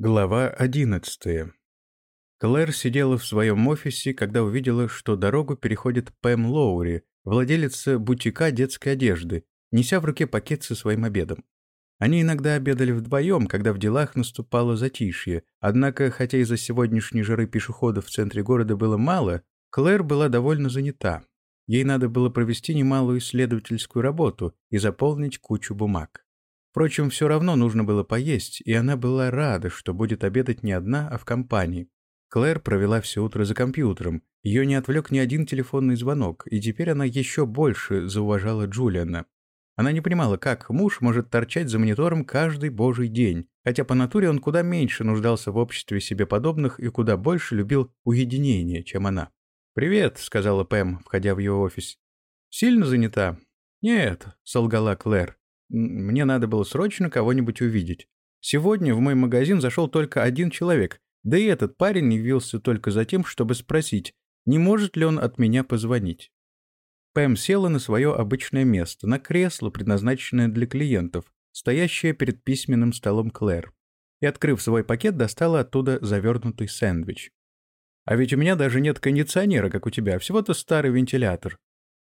Глава одиннадцатая. Клэр сидела в своем офисе, когда увидела, что дорогу переходит Пэм Лоури, владелица бутика детской одежды, неся в руке пакет со своим обедом. Они иногда обедали вдвоем, когда в делах наступало затишье, однако, хотя из-за сегодняшней жары пешеходов в центре города было мало, Клэр была довольно занята. Ей надо было провести немалую исследовательскую работу и заполнить кучу бумаг. Впрочем, все равно нужно было поесть, и она была рада, что будет обедать не одна, а в компании. Клэр провела все утро за компьютером, ее не отвлек ни один телефонный звонок, и теперь она еще больше зауважала Джулиана. Она не понимала, как муж может торчать за монитором каждый божий день, хотя по натуре он куда меньше нуждался в обществе себе подобных и куда больше любил уединение, чем она. «Привет», — сказала Пэм, входя в ее офис. «Сильно занята?» «Нет», — солгала Клэр. Мне надо было срочно кого-нибудь увидеть. Сегодня в мой магазин зашел только один человек, да и этот парень явился только за тем, чтобы спросить, не может ли он от меня позвонить. Пэм села на свое обычное место, на кресло, предназначенное для клиентов, стоящее перед письменным столом Клэр, и, открыв свой пакет, достала оттуда завернутый сэндвич. «А ведь у меня даже нет кондиционера, как у тебя, а всего-то старый вентилятор.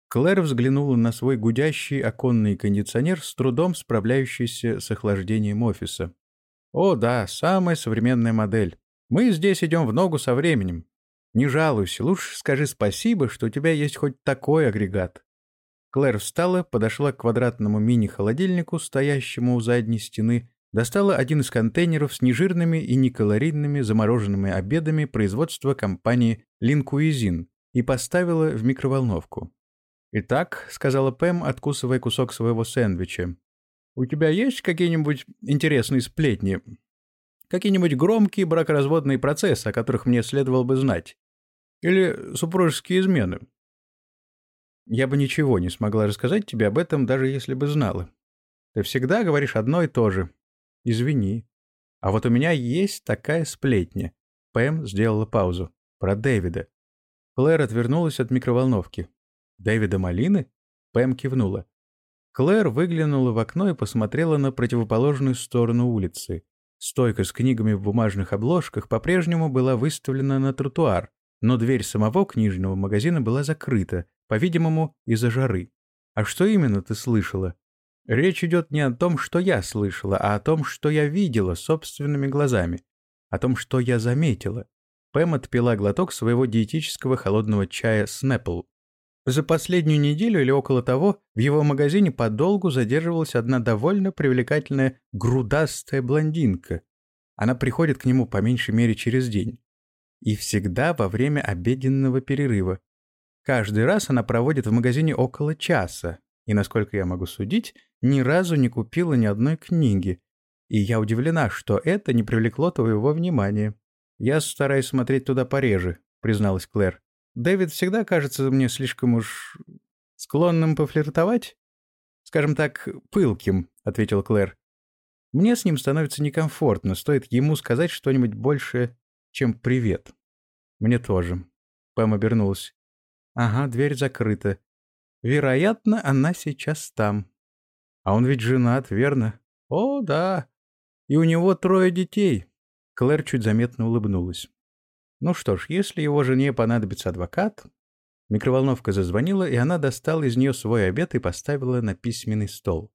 Клэр взглянула на свой гудящий оконный кондиционер, с трудом справляющийся с охлаждением офиса. «О, да, самая современная модель. Мы здесь идем в ногу со временем. Не жалуйся, лучше скажи спасибо, что у тебя есть хоть такой агрегат». Клэр встала, подошла к квадратному мини-холодильнику, стоящему у задней стены, достала один из контейнеров с нежирными и некалорийными замороженными обедами производства компании «Линкуизин» и поставила в микроволновку. «Итак», — сказала Пэм, откусывая кусок своего сэндвича, «у тебя есть какие-нибудь интересные сплетни? Какие-нибудь громкие бракоразводные процессы, о которых мне следовало бы знать? Или супружеские измены?» «Я бы ничего не смогла рассказать тебе об этом, даже если бы знала. Ты всегда говоришь одно и то же. Извини. А вот у меня есть такая сплетня». Пэм сделала паузу. «Про Дэвида». Клэр отвернулась от микроволновки. «Дэвида Малины?» Пэм кивнула. Клэр выглянула в окно и посмотрела на противоположную сторону улицы. Стойка с книгами в бумажных обложках по-прежнему была выставлена на тротуар, но дверь самого книжного магазина была закрыта, по-видимому, из-за жары. «А что именно ты слышала?» «Речь идет не о том, что я слышала, а о том, что я видела собственными глазами, о том, что я заметила». Пэм отпила глоток своего диетического холодного чая «Снэппл». За последнюю неделю или около того в его магазине подолгу задерживалась одна довольно привлекательная грудастая блондинка. Она приходит к нему по меньшей мере через день. И всегда во время обеденного перерыва. Каждый раз она проводит в магазине около часа, и, насколько я могу судить, ни разу не купила ни одной книги. И я удивлена, что это не привлекло твоего внимания. «Я стараюсь смотреть туда пореже», — призналась Клэр. Дэвид всегда кажется мне слишком уж склонным пофлиртовать. Скажем так, пылким, — ответил Клэр. Мне с ним становится некомфортно, стоит ему сказать что-нибудь большее, чем «привет». Мне тоже. Пэм обернулась. Ага, дверь закрыта. Вероятно, она сейчас там. А он ведь женат, верно? О, да. И у него трое детей. Клэр чуть заметно улыбнулась. Ну что ж, если его жене понадобится адвокат... Микроволновка зазвонила, и она достала из нее свой обед и поставила на письменный стол.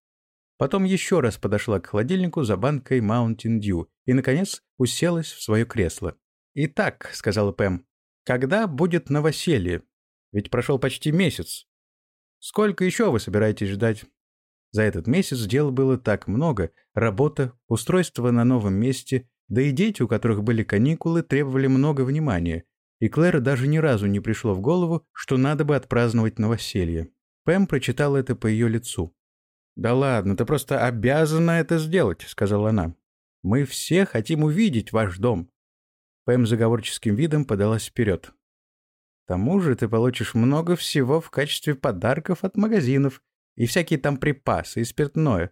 Потом еще раз подошла к холодильнику за банкой Mountain Dew и, наконец, уселась в свое кресло. «Итак», — сказала Пэм, — «когда будет новоселье? Ведь прошел почти месяц. Сколько еще вы собираетесь ждать?» За этот месяц дел было так много, работа, устройство на новом месте, да и дети, у которых были каникулы, требовали много внимания, и Клэр даже ни разу не пришло в голову, что надо бы отпраздновать новоселье. Пэм прочитал это по ее лицу. «Да ладно, ты просто обязана это сделать», — сказала она. «Мы все хотим увидеть ваш дом». Пэм заговорческим видом подалась вперед. «К тому же ты получишь много всего в качестве подарков от магазинов и всякие там припасы и спиртное.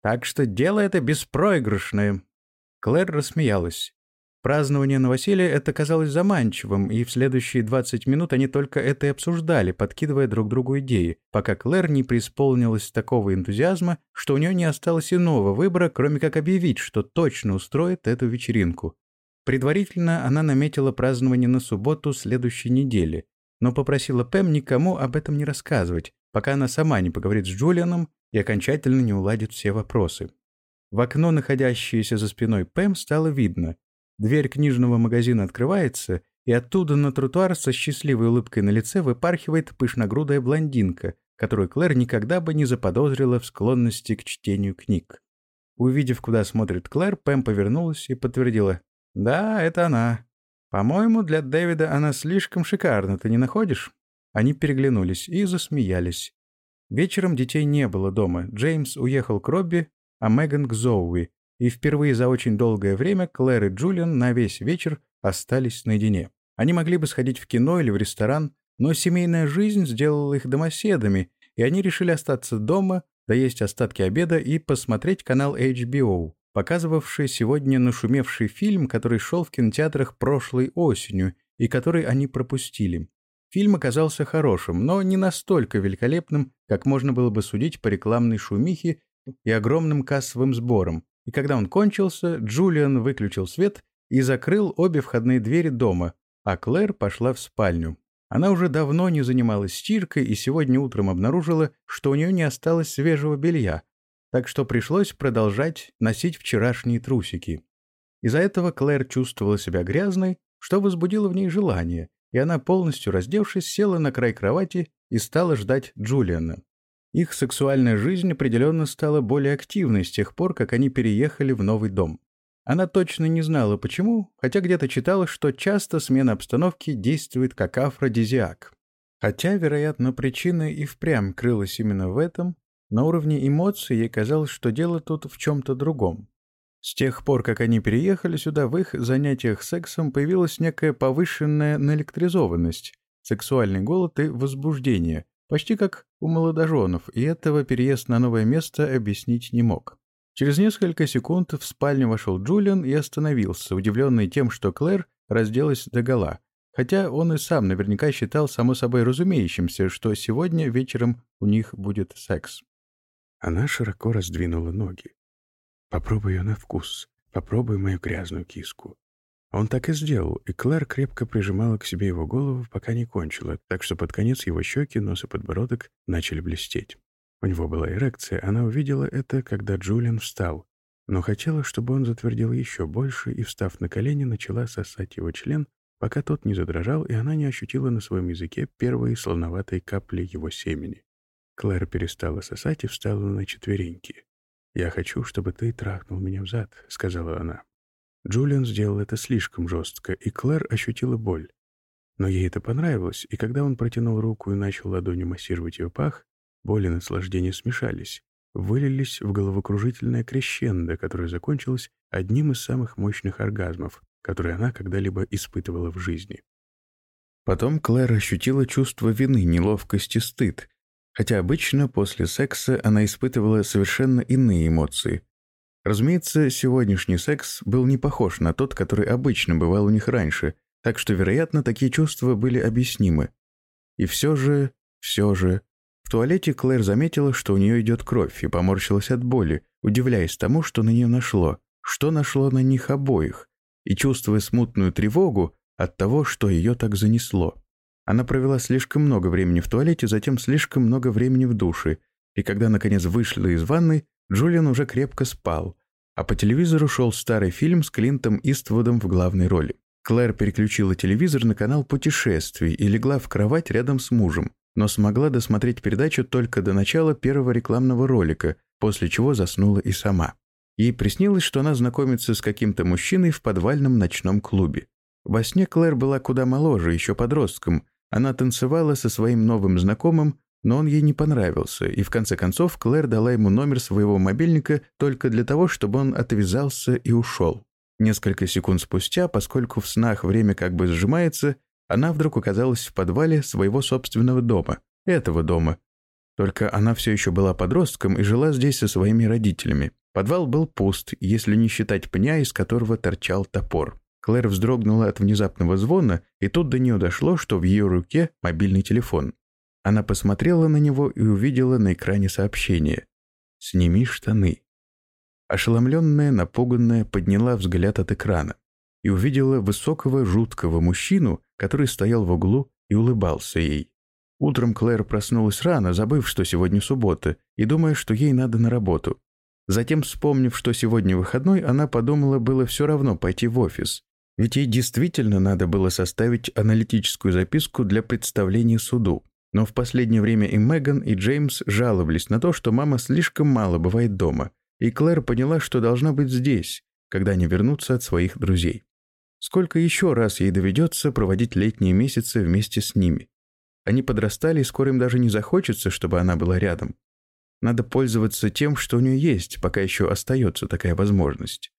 Так что дело это беспроигрышное». Клэр рассмеялась. Празднование новоселья это казалось заманчивым, и в следующие 20 минут они только это и обсуждали, подкидывая друг другу идеи, пока Клэр не преисполнилась такого энтузиазма, что у нее не осталось иного выбора, кроме как объявить, что точно устроит эту вечеринку. Предварительно она наметила празднование на субботу следующей недели, но попросила Пэм никому об этом не рассказывать, пока она сама не поговорит с Джулианом и окончательно не уладит все вопросы. В окно, находящееся за спиной Пэм, стало видно, Дверь книжного магазина открывается, и оттуда на тротуар со счастливой улыбкой на лице выпархивает пышногрудая блондинка, которую Клэр никогда бы не заподозрила в склонности к чтению книг. Увидев, куда смотрит Клэр, Пэм повернулась и подтвердила. «Да, это она. По-моему, для Дэвида она слишком шикарна, ты не находишь?» Они переглянулись и засмеялись. Вечером детей не было дома. Джеймс уехал к Робби, а Меган к Зоуи, и впервые за очень долгое время Клэр и Джулиан на весь вечер остались наедине. Они могли бы сходить в кино или в ресторан, но семейная жизнь сделала их домоседами, и они решили остаться дома, доесть остатки обеда и посмотреть канал HBO, показывавший сегодня нашумевший фильм, который шел в кинотеатрах прошлой осенью и который они пропустили. Фильм оказался хорошим, но не настолько великолепным, как можно было бы судить по рекламной шумихе и огромным кассовым сборам, и когда он кончился, Джулиан выключил свет и закрыл обе входные двери дома, а Клэр пошла в спальню. Она уже давно не занималась стиркой и сегодня утром обнаружила, что у нее не осталось свежего белья, так что пришлось продолжать носить вчерашние трусики. Из-за этого Клэр чувствовала себя грязной, что возбудило в ней желание, и она, полностью раздевшись, села на край кровати и стала ждать Джулиана. Их сексуальная жизнь определенно стала более активной с тех пор, как они переехали в новый дом. Она точно не знала почему, хотя где-то читала, что часто смена обстановки действует как афродизиак. Хотя, вероятно, причина и впрямь крылась именно в этом, на уровне эмоций ей казалось, что дело тут в чем-то другом. С тех пор, как они переехали сюда, в их занятиях сексом появилась некая повышенная наэлектризованность, сексуальный голод и возбуждение, Почти как у молодоженов, и этого переезд на новое место объяснить не мог. Через несколько секунд в спальню вошел Джулиан и остановился, удивленный тем, что Клэр разделась догола, хотя он и сам наверняка считал само собой разумеющимся, что сегодня вечером у них будет секс. Она широко раздвинула ноги. «Попробуй ее на вкус. Попробуй мою грязную киску. Он так и сделал, и Клэр крепко прижимала к себе его голову, пока не кончила, так что под конец его щеки, нос и подбородок начали блестеть. У него была эрекция, она увидела это, когда Джулиан встал, но хотела, чтобы он затвердил еще больше, и, встав на колени, начала сосать его член, пока тот не задрожал, и она не ощутила на своем языке первые слоноватые капли его семени. Клэр перестала сосать и встала на четвереньки. «Я хочу, чтобы ты трахнул меня взад», — сказала она. Джулиан сделал это слишком жестко, и Клэр ощутила боль. Но ей это понравилось, и когда он протянул руку и начал ладонью массировать ее пах, боль и наслаждение смешались, вылились в головокружительное крещендо, которое закончилось одним из самых мощных оргазмов, которые она когда-либо испытывала в жизни. Потом Клэр ощутила чувство вины, неловкости, стыд, хотя обычно после секса она испытывала совершенно иные эмоции, Разумеется, сегодняшний секс был не похож на тот, который обычно бывал у них раньше, так что, вероятно, такие чувства были объяснимы. И все же, все же... В туалете Клэр заметила, что у нее идет кровь, и поморщилась от боли, удивляясь тому, что на нее нашло, что нашло на них обоих, и чувствуя смутную тревогу от того, что ее так занесло. Она провела слишком много времени в туалете, затем слишком много времени в душе, и когда, наконец, вышла из ванной, Джулиан уже крепко спал, а по телевизору шел старый фильм с Клинтом Иствудом в главной роли. Клэр переключила телевизор на канал путешествий и легла в кровать рядом с мужем, но смогла досмотреть передачу только до начала первого рекламного ролика, после чего заснула и сама. Ей приснилось, что она знакомится с каким-то мужчиной в подвальном ночном клубе. Во сне Клэр была куда моложе, еще подростком. Она танцевала со своим новым знакомым, но он ей не понравился, и в конце концов Клэр дала ему номер своего мобильника только для того, чтобы он отвязался и ушел. Несколько секунд спустя, поскольку в снах время как бы сжимается, она вдруг оказалась в подвале своего собственного дома, этого дома. Только она все еще была подростком и жила здесь со своими родителями. Подвал был пуст, если не считать пня, из которого торчал топор. Клэр вздрогнула от внезапного звона, и тут до нее дошло, что в ее руке мобильный телефон. Она посмотрела на него и увидела на экране сообщение. «Сними штаны». Ошеломленная, напуганная, подняла взгляд от экрана и увидела высокого, жуткого мужчину, который стоял в углу и улыбался ей. Утром Клэр проснулась рано, забыв, что сегодня суббота, и думая, что ей надо на работу. Затем, вспомнив, что сегодня выходной, она подумала, было все равно пойти в офис. Ведь ей действительно надо было составить аналитическую записку для представления суду. Но в последнее время и Меган, и Джеймс жаловались на то, что мама слишком мало бывает дома, и Клэр поняла, что должна быть здесь, когда они вернутся от своих друзей. Сколько еще раз ей доведется проводить летние месяцы вместе с ними? Они подрастали, и скоро им даже не захочется, чтобы она была рядом. Надо пользоваться тем, что у нее есть, пока еще остается такая возможность.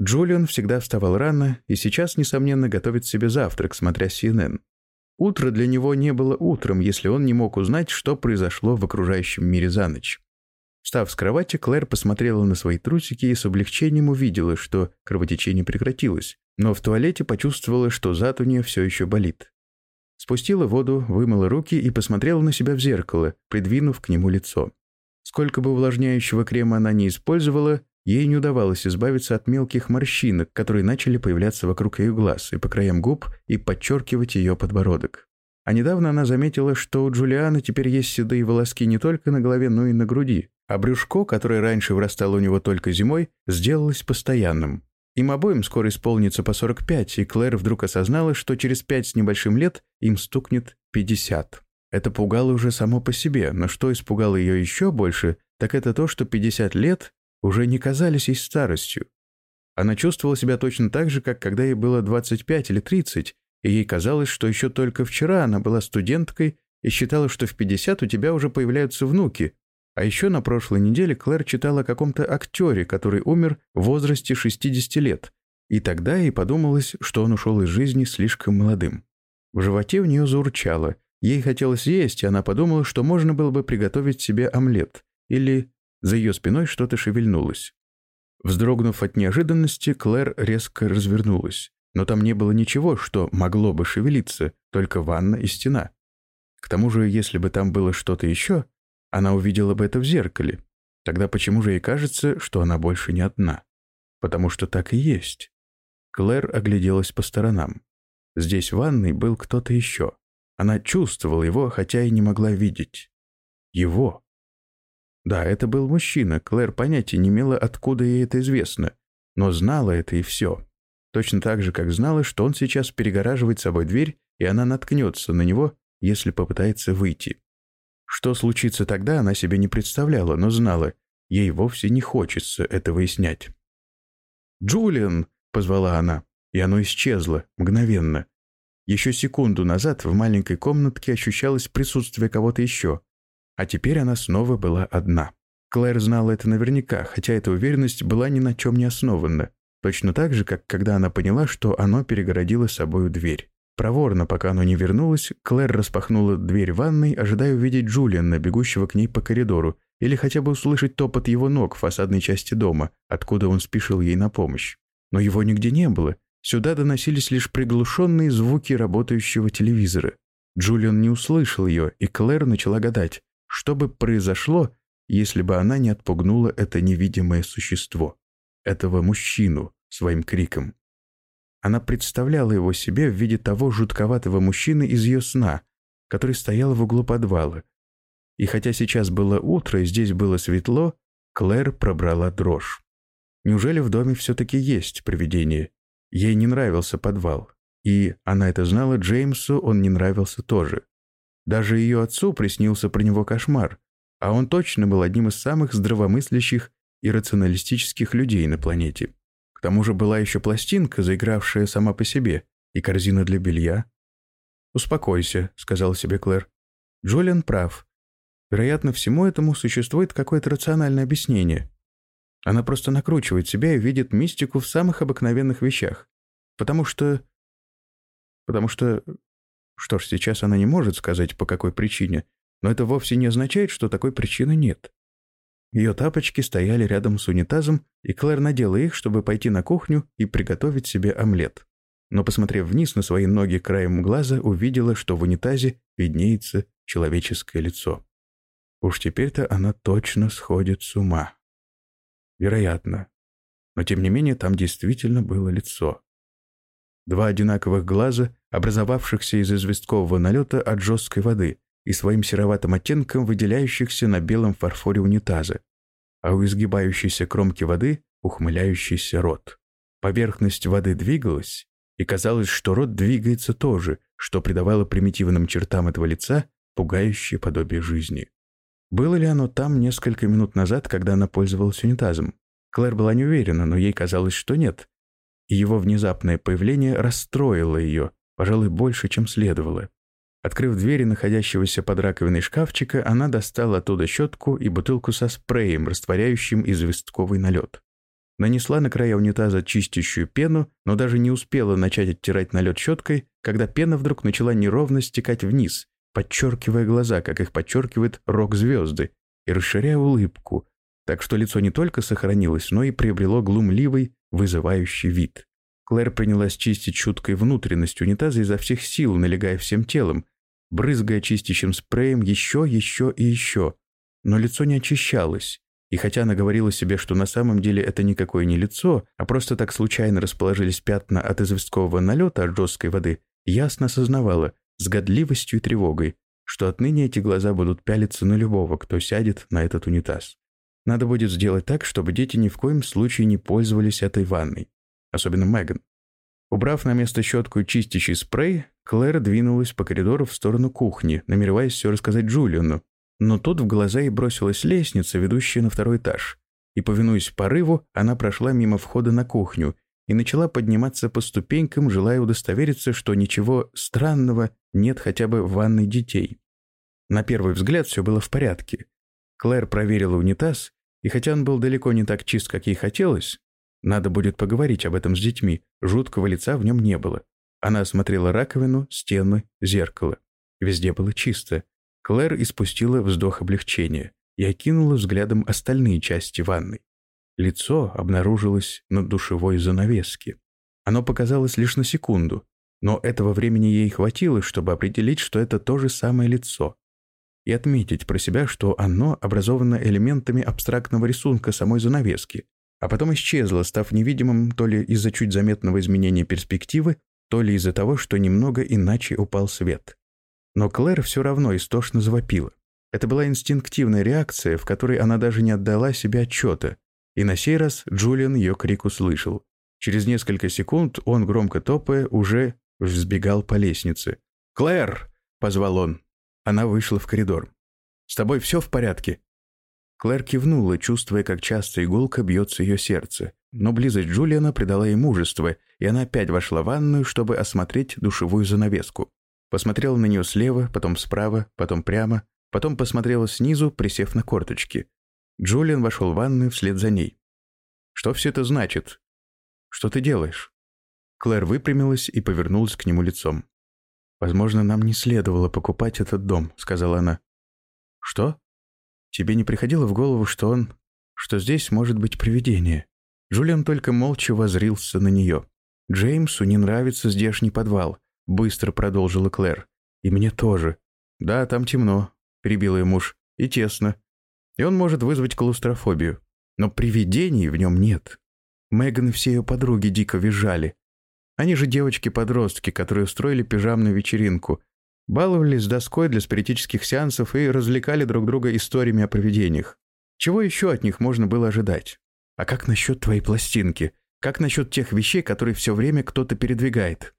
Джулиан всегда вставал рано и сейчас, несомненно, готовит себе завтрак, смотря CNN. Утро для него не было утром, если он не мог узнать, что произошло в окружающем мире за ночь. Встав с кровати, Клэр посмотрела на свои трусики и с облегчением увидела, что кровотечение прекратилось, но в туалете почувствовала, что зад у нее все еще болит. Спустила воду, вымыла руки и посмотрела на себя в зеркало, придвинув к нему лицо. Сколько бы увлажняющего крема она не использовала, ей не удавалось избавиться от мелких морщинок, которые начали появляться вокруг ее глаз и по краям губ и подчеркивать ее подбородок. А недавно она заметила, что у Джулианы теперь есть седые волоски не только на голове, но и на груди, а брюшко, которое раньше вырастало у него только зимой, сделалось постоянным. Им обоим скоро исполнится по 45, и Клэр вдруг осознала, что через пять с небольшим лет им стукнет 50. Это пугало уже само по себе, но что испугало ее еще больше, так это то, что 50 лет уже не казались ей старостью. Она чувствовала себя точно так же, как когда ей было 25 или 30, и ей казалось, что еще только вчера она была студенткой и считала, что в 50 у тебя уже появляются внуки, а еще на прошлой неделе Клэр читала о каком-то актере, который умер в возрасте 60 лет. И тогда ей подумалось, что он ушел из жизни слишком молодым. В животе у нее заурчало. Ей хотелось есть, и она подумала, что можно было бы приготовить себе омлет. Или за ее спиной что-то шевельнулось. Вздрогнув от неожиданности, Клэр резко развернулась. Но там не было ничего, что могло бы шевелиться, только ванна и стена. К тому же, если бы там было что-то еще, она увидела бы это в зеркале. Тогда почему же ей кажется, что она больше не одна? Потому что так и есть. Клэр огляделась по сторонам. Здесь в ванной был кто-то еще. Она чувствовала его, хотя и не могла видеть. Его. Да, это был мужчина. Клэр понятия не имела, откуда ей это известно. Но знала это и все. Точно так же, как знала, что он сейчас перегораживает собой дверь, и она наткнется на него, если попытается выйти. Что случится тогда, она себе не представляла, но знала, ей вовсе не хочется это выяснять. «Джулиан!» — позвала она, и оно исчезло, мгновенно. Еще секунду назад в маленькой комнатке ощущалось присутствие кого-то еще, а теперь она снова была одна. Клэр знала это наверняка, хотя эта уверенность была ни на чем не основана, точно так же, как когда она поняла, что оно перегородило собою дверь. Проворно, пока оно не вернулось, Клэр распахнула дверь ванной, ожидая увидеть Джулиана, бегущего к ней по коридору, или хотя бы услышать топот его ног в фасадной части дома, откуда он спешил ей на помощь. Но его нигде не было. Сюда доносились лишь приглушенные звуки работающего телевизора. Джулиан не услышал ее, и Клэр начала гадать, что бы произошло, если бы она не отпугнула это невидимое существо, этого мужчину, своим криком. Она представляла его себе в виде того жутковатого мужчины из ее сна, который стоял в углу подвала. И хотя сейчас было утро и здесь было светло, Клэр пробрала дрожь. Неужели в доме все-таки есть привидение? Ей не нравился подвал. И, она это знала, Джеймсу он не нравился тоже. Даже ее отцу приснился про него кошмар, а он точно был одним из самых здравомыслящих и рационалистических людей на планете. К тому же была еще пластинка, заигравшая сама по себе, и корзина для белья. «Успокойся», — сказал себе Клэр. Джулиан прав. Вероятно, всему этому существует какое-то рациональное объяснение. Она просто накручивает себя и видит мистику в самых обыкновенных вещах. Потому что... Потому что... Что ж, сейчас она не может сказать, по какой причине, но это вовсе не означает, что такой причины нет. Ее тапочки стояли рядом с унитазом, и Клэр надела их, чтобы пойти на кухню и приготовить себе омлет. Но, посмотрев вниз на свои ноги краем глаза, увидела, что в унитазе виднеется человеческое лицо. Уж теперь-то она точно сходит с ума. Вероятно. Но, тем не менее, там действительно было лицо. Два одинаковых глаза, образовавшихся из известкового налета от жесткой воды и своим сероватым оттенком выделяющихся на белом фарфоре унитаза, а у изгибающейся кромки воды ухмыляющийся рот. Поверхность воды двигалась, и казалось, что рот двигается тоже, что придавало примитивным чертам этого лица пугающее подобие жизни. Было ли оно там несколько минут назад, когда она пользовалась унитазом? Клэр была не уверена, но ей казалось, что нет, и его внезапное появление расстроило ее, пожалуй, больше, чем следовало. Открыв двери находящегося под раковиной шкафчика, она достала оттуда щетку и бутылку со спреем, растворяющим известковый налет. Нанесла на края унитаза чистящую пену, но даже не успела начать оттирать налет щеткой, когда пена вдруг начала неровно стекать вниз, подчеркивая глаза, как их подчеркивает рок-звезды, и расширяя улыбку, так что лицо не только сохранилось, но и приобрело глумливый, вызывающий вид. Клэр принялась чистить чуткой внутренность унитаза изо всех сил, налегая всем телом, брызгая чистящим спреем еще, еще и еще. Но лицо не очищалось. И хотя она говорила себе, что на самом деле это никакое не лицо, а просто так случайно расположились пятна от известкового налета от жесткой воды, ясно осознавала, с годливостью и тревогой, что отныне эти глаза будут пялиться на любого, кто сядет на этот унитаз. Надо будет сделать так, чтобы дети ни в коем случае не пользовались этой ванной. Особенно Меган. Убрав на место щетку и чистящий спрей, Клэр двинулась по коридору в сторону кухни, намереваясь все рассказать Джулиану. Но тут в глаза ей бросилась лестница, ведущая на второй этаж. И, повинуясь порыву, она прошла мимо входа на кухню и начала подниматься по ступенькам, желая удостовериться, что ничего странного нет хотя бы в ванной детей. На первый взгляд все было в порядке. Клэр проверила унитаз и хотя он был далеко не так чист, как ей хотелось, надо будет поговорить об этом с детьми, жуткого лица в нем не было. Она осмотрела раковину, стены, зеркало. Везде было чисто. Клэр испустила вздох облегчения и окинула взглядом остальные части ванной. Лицо обнаружилось на душевой занавеске. Оно показалось лишь на секунду, но этого времени ей хватило, чтобы определить, что это то же самое лицо и отметить про себя, что оно образовано элементами абстрактного рисунка самой занавески, а потом исчезло, став невидимым то ли из-за чуть заметного изменения перспективы, то ли из-за того, что немного иначе упал свет. Но Клэр все равно истошно завопила. Это была инстинктивная реакция, в которой она даже не отдала себе отчета, и на сей раз Джулиан ее крик услышал. Через несколько секунд он, громко топая, уже взбегал по лестнице. «Клэр!» — позвал он. Она вышла в коридор. «С тобой все в порядке?» Клэр кивнула, чувствуя, как часто иголка бьется ее сердце. Но близость Джулиана придала ей мужество, и она опять вошла в ванную, чтобы осмотреть душевую занавеску. Посмотрела на нее слева, потом справа, потом прямо, потом посмотрела снизу, присев на корточки. Джулиан вошел в ванную вслед за ней. «Что все это значит? Что ты делаешь?» Клэр выпрямилась и повернулась к нему лицом. «Возможно, нам не следовало покупать этот дом», — сказала она. «Что? Тебе не приходило в голову, что он... что здесь может быть привидение?» Джулиан только молча возрился на нее. «Джеймсу не нравится здешний подвал», — быстро продолжила Клэр. «И мне тоже. Да, там темно», — перебил ее муж. «И тесно. И он может вызвать клаустрофобию. Но привидений в нем нет». Меган и все ее подруги дико визжали. Они же девочки-подростки, которые устроили пижамную вечеринку, баловались доской для спиритических сеансов и развлекали друг друга историями о привидениях. Чего еще от них можно было ожидать? А как насчет твоей пластинки? Как насчет тех вещей, которые все время кто-то передвигает?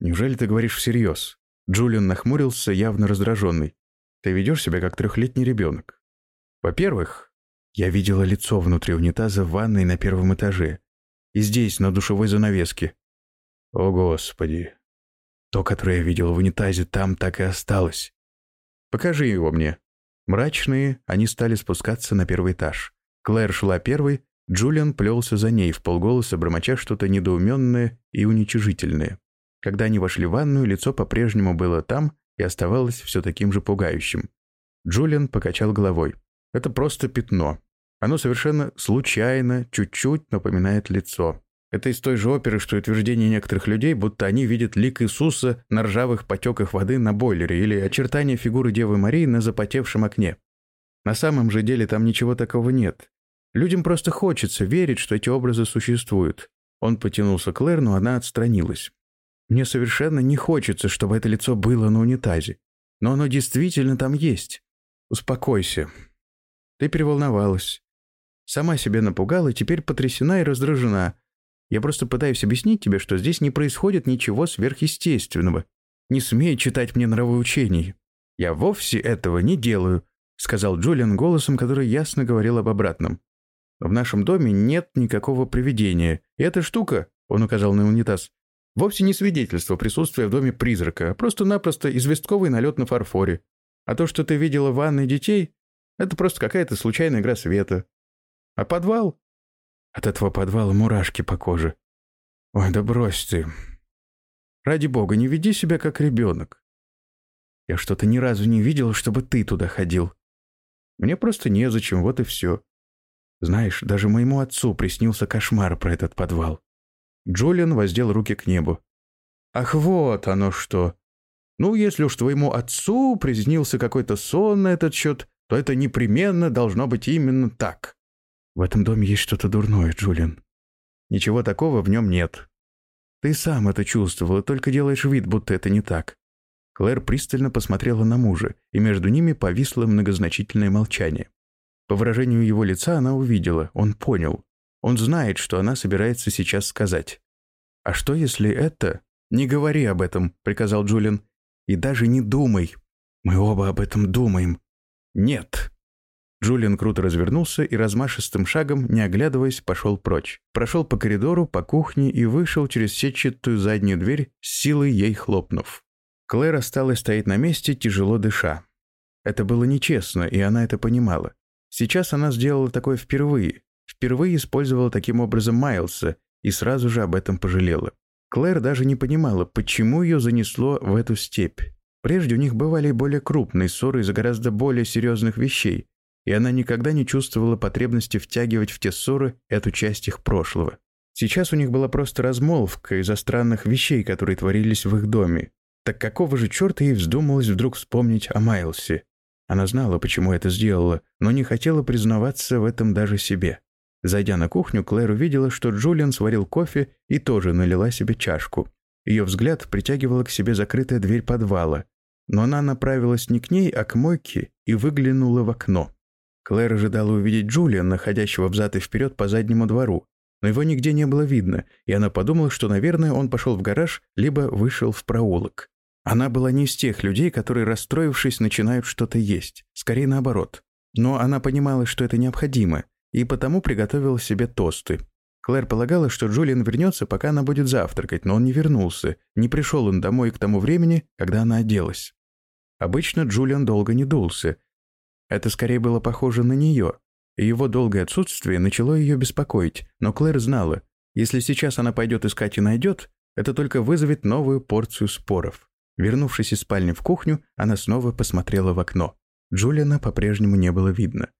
Неужели ты говоришь всерьез? Джулиан нахмурился, явно раздраженный. Ты ведешь себя как трехлетний ребенок. Во-первых, я видела лицо внутри унитаза в ванной на первом этаже. И здесь, на душевой занавеске. О, Господи. То, которое я видел в унитазе, там так и осталось. Покажи его мне. Мрачные, они стали спускаться на первый этаж. Клэр шла первой, Джулиан плелся за ней, в полголоса бормоча что-то недоуменное и уничижительное. Когда они вошли в ванную, лицо по-прежнему было там и оставалось все таким же пугающим. Джулиан покачал головой. «Это просто пятно. Оно совершенно случайно, чуть-чуть напоминает лицо. Это из той же оперы, что утверждение некоторых людей, будто они видят лик Иисуса на ржавых потеках воды на бойлере или очертания фигуры Девы Марии на запотевшем окне. На самом же деле там ничего такого нет. Людям просто хочется верить, что эти образы существуют. Он потянулся к Клэр, но она отстранилась. Мне совершенно не хочется, чтобы это лицо было на унитазе. Но оно действительно там есть. Успокойся. Ты переволновалась. Сама себя напугала теперь потрясена и раздражена. Я просто пытаюсь объяснить тебе, что здесь не происходит ничего сверхъестественного. Не смей читать мне нравоучений. Я вовсе этого не делаю, сказал Джулиан голосом, который ясно говорил об обратном. В нашем доме нет никакого привидения. И эта штука, он указал на унитаз, вовсе не свидетельство присутствия в доме призрака, а просто-напросто известковый налет на фарфоре. А то, что ты видела в ванной детей, это просто какая-то случайная игра света. А подвал? От этого подвала мурашки по коже. Ой, да брось ты. Ради бога, не веди себя как ребенок. Я что-то ни разу не видел, чтобы ты туда ходил. Мне просто незачем, вот и все. Знаешь, даже моему отцу приснился кошмар про этот подвал. Джулиан воздел руки к небу. Ах, вот оно что. Ну, если уж твоему отцу приснился какой-то сон на этот счет, то это непременно должно быть именно так. В этом доме есть что-то дурное, Джулиан. Ничего такого в нем нет. Ты сам это чувствовал, и только делаешь вид, будто это не так. Клэр пристально посмотрела на мужа, и между ними повисло многозначительное молчание. По выражению его лица она увидела, он понял. Он знает, что она собирается сейчас сказать. «А что, если это...» «Не говори об этом», — приказал Джулиан. «И даже не думай. Мы оба об этом думаем». «Нет», Джулиан круто развернулся и размашистым шагом, не оглядываясь, пошел прочь. Прошел по коридору, по кухне и вышел через сетчатую заднюю дверь, с силой ей хлопнув. Клэр осталась стоять на месте, тяжело дыша. Это было нечестно, и она это понимала. Сейчас она сделала такое впервые. Впервые использовала таким образом Майлса и сразу же об этом пожалела. Клэр даже не понимала, почему ее занесло в эту степь. Прежде у них бывали более крупные ссоры из-за гораздо более серьезных вещей, и она никогда не чувствовала потребности втягивать в те ссоры эту часть их прошлого. Сейчас у них была просто размолвка из-за странных вещей, которые творились в их доме. Так какого же черта ей вздумалось вдруг вспомнить о Майлсе? Она знала, почему это сделала, но не хотела признаваться в этом даже себе. Зайдя на кухню, Клэр увидела, что Джулиан сварил кофе и тоже налила себе чашку. Ее взгляд притягивала к себе закрытая дверь подвала, но она направилась не к ней, а к мойке и выглянула в окно. Клэр ожидала увидеть Джулия, находящего взад и вперед по заднему двору, но его нигде не было видно, и она подумала, что, наверное, он пошел в гараж, либо вышел в проулок. Она была не из тех людей, которые, расстроившись, начинают что-то есть. Скорее наоборот. Но она понимала, что это необходимо, и потому приготовила себе тосты. Клэр полагала, что Джулиан вернется, пока она будет завтракать, но он не вернулся. Не пришел он домой к тому времени, когда она оделась. Обычно Джулиан долго не дулся, это скорее было похоже на нее, его долгое отсутствие начало ее беспокоить, но Клэр знала, если сейчас она пойдет искать и найдет, это только вызовет новую порцию споров. Вернувшись из спальни в кухню, она снова посмотрела в окно. Джулиана по-прежнему не было видно.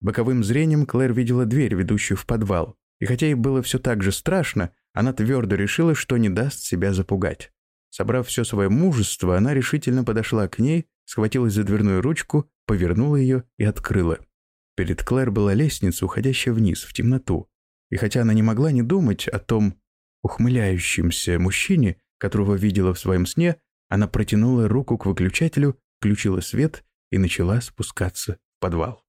Боковым зрением Клэр видела дверь, ведущую в подвал, и хотя ей было все так же страшно, она твердо решила, что не даст себя запугать. Собрав все свое мужество, она решительно подошла к ней, схватилась за дверную ручку повернула ее и открыла. Перед Клэр была лестница, уходящая вниз, в темноту. И хотя она не могла не думать о том ухмыляющемся мужчине, которого видела в своем сне, она протянула руку к выключателю, включила свет и начала спускаться в подвал.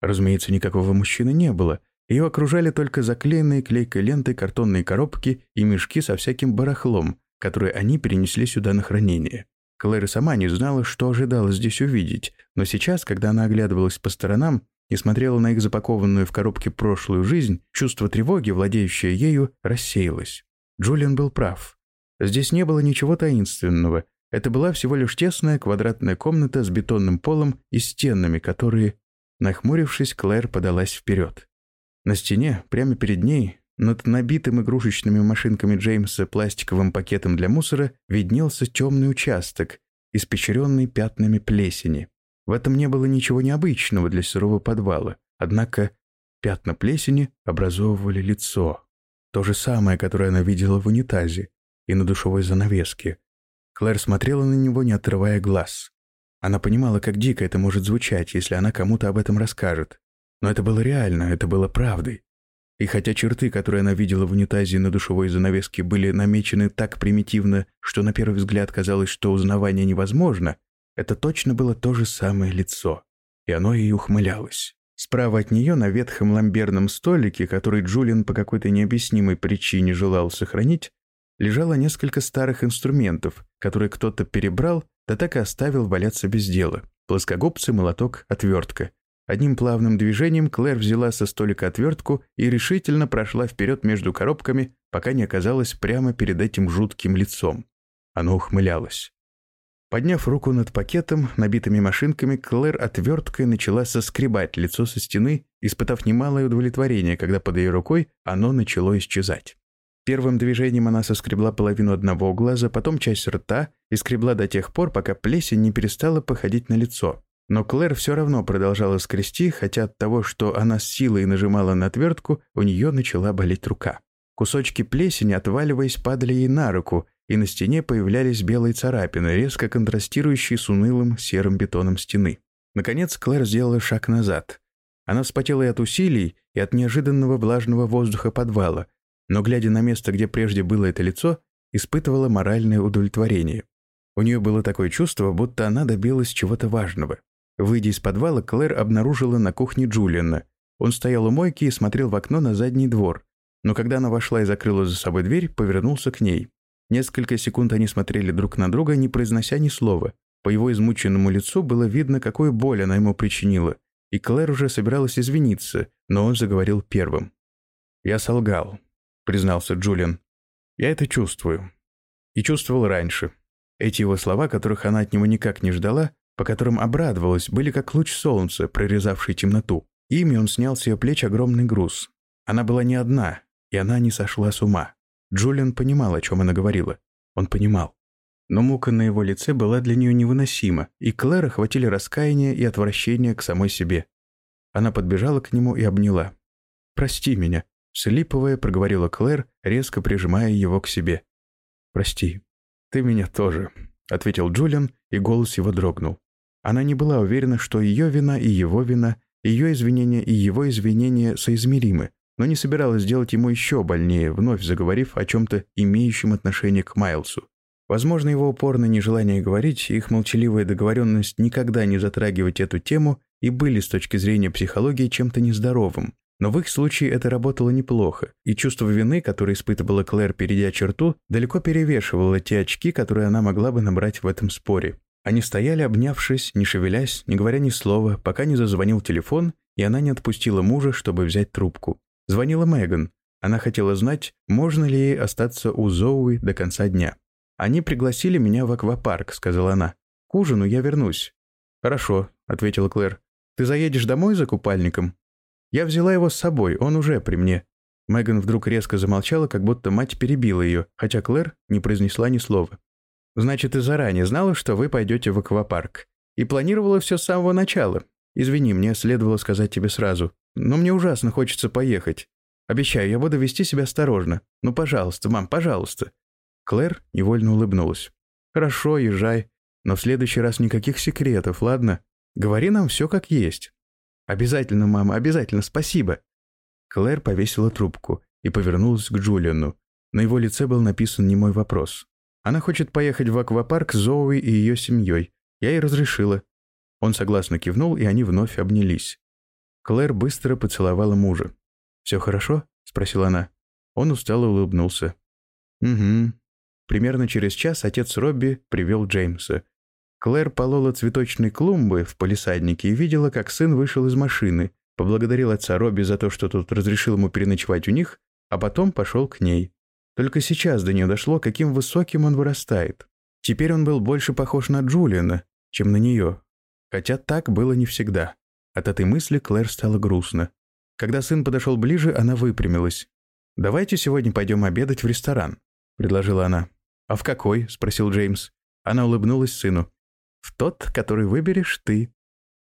Разумеется, никакого мужчины не было. Ее окружали только заклеенные клейкой лентой картонные коробки и мешки со всяким барахлом, которые они перенесли сюда на хранение. Клэр сама не знала, что ожидала здесь увидеть, но сейчас, когда она оглядывалась по сторонам и смотрела на их запакованную в коробке прошлую жизнь, чувство тревоги, владеющее ею, рассеялось. Джулиан был прав. Здесь не было ничего таинственного. Это была всего лишь тесная квадратная комната с бетонным полом и стенами, которые... Нахмурившись, Клэр подалась вперед. На стене, прямо перед ней, над набитым игрушечными машинками Джеймса пластиковым пакетом для мусора виднелся темный участок, испещренный пятнами плесени. В этом не было ничего необычного для сырого подвала, однако Пятна плесени образовывали лицо. То же самое, которое она видела в унитазе и на душевой занавеске. Клэр смотрела на него, не отрывая глаз. Она понимала, как дико это может звучать, если она кому-то об этом расскажет. Но это было реально, это было правдой. И хотя черты, которые она видела в унитазе на душевой занавеске, были намечены так примитивно, что на первый взгляд казалось, что узнавание невозможно, это точно было то же самое лицо. И оно ей ухмылялось. Справа от нее на ветхом ламберном столике, который Джулиан по какой-то необъяснимой причине желал сохранить, лежало несколько старых инструментов, которые кто-то перебрал, да так и оставил валяться без дела. Плоскогубцы, молоток, отвертка. Одним плавным движением Клэр взяла со столика отвертку и решительно прошла вперед между коробками, пока не оказалась прямо перед этим жутким лицом. Оно ухмылялось. Подняв руку над пакетом, набитыми машинками, Клэр отверткой начала соскребать лицо со стены, испытав немалое удовлетворение, когда под ее рукой оно начало исчезать. Первым движением она соскребла половину одного глаза, потом часть рта и скребла до тех пор, пока плесень не перестала походить на лицо. Но Клэр все равно продолжала скрести, хотя от того, что она с силой нажимала на отвертку, у нее начала болеть рука. Кусочки плесени, отваливаясь, падали ей на руку, и на стене появлялись белые царапины, резко контрастирующие с унылым серым бетоном стены. Наконец Клэр сделала шаг назад. Она вспотела и от усилий, и от неожиданного влажного воздуха подвала, но, глядя на место, где прежде было это лицо, испытывала моральное удовлетворение. У нее было такое чувство, будто она добилась чего-то важного. Выйдя из подвала, Клэр обнаружила на кухне Джулиана. Он стоял у мойки и смотрел в окно на задний двор. Но когда она вошла и закрыла за собой дверь, повернулся к ней. Несколько секунд они смотрели друг на друга, не произнося ни слова. По его измученному лицу было видно, какую боль она ему причинила. И Клэр уже собиралась извиниться, но он заговорил первым. «Я солгал», — признался Джулиан. «Я это чувствую. И чувствовал раньше. Эти его слова, которых она от него никак не ждала, по которым обрадовалась, были как луч солнца, прорезавший темноту. Ими он снял с ее плеч огромный груз. Она была не одна, и она не сошла с ума. Джулиан понимал, о чем она говорила. Он понимал. Но мука на его лице была для нее невыносима, и Клэр охватили раскаяние и отвращение к самой себе. Она подбежала к нему и обняла. «Прости меня», — слиповая проговорила Клэр, резко прижимая его к себе. «Прости. Ты меня тоже», — ответил Джулиан, и голос его дрогнул. Она не была уверена, что ее вина и его вина, ее извинения и его извинения соизмеримы, но не собиралась сделать ему еще больнее, вновь заговорив о чем-то имеющем отношение к Майлсу. Возможно, его упорное нежелание говорить, их молчаливая договоренность никогда не затрагивать эту тему и были с точки зрения психологии чем-то нездоровым. Но в их случае это работало неплохо, и чувство вины, которое испытывала Клэр, перейдя черту, далеко перевешивало те очки, которые она могла бы набрать в этом споре. Они стояли, обнявшись, не шевелясь, не говоря ни слова, пока не зазвонил телефон, и она не отпустила мужа, чтобы взять трубку. Звонила Меган. Она хотела знать, можно ли ей остаться у Зоуи до конца дня. «Они пригласили меня в аквапарк», — сказала она. «К ужину я вернусь». «Хорошо», — ответила Клэр. «Ты заедешь домой за купальником?» «Я взяла его с собой, он уже при мне». Меган вдруг резко замолчала, как будто мать перебила ее, хотя Клэр не произнесла ни слова. «Значит, ты заранее знала, что вы пойдете в аквапарк. И планировала все с самого начала. Извини, мне следовало сказать тебе сразу. Но мне ужасно хочется поехать. Обещаю, я буду вести себя осторожно. Ну, пожалуйста, мам, пожалуйста». Клэр невольно улыбнулась. «Хорошо, езжай. Но в следующий раз никаких секретов, ладно? Говори нам все как есть». «Обязательно, мама, обязательно, спасибо». Клэр повесила трубку и повернулась к Джулиану. На его лице был написан немой вопрос. Она хочет поехать в аквапарк с Зоуи и ее семьей. Я ей разрешила. Он согласно кивнул, и они вновь обнялись. Клэр быстро поцеловала мужа. «Все хорошо?» — спросила она. Он устало улыбнулся. «Угу». Примерно через час отец Робби привел Джеймса. Клэр полола цветочные клумбы в полисаднике и видела, как сын вышел из машины, поблагодарил отца Робби за то, что тот разрешил ему переночевать у них, а потом пошел к ней. Только сейчас до нее дошло, каким высоким он вырастает. Теперь он был больше похож на Джулиана, чем на нее. Хотя так было не всегда. От этой мысли Клэр стало грустно. Когда сын подошел ближе, она выпрямилась. «Давайте сегодня пойдем обедать в ресторан», — предложила она. «А в какой?» — спросил Джеймс. Она улыбнулась сыну. «В тот, который выберешь ты».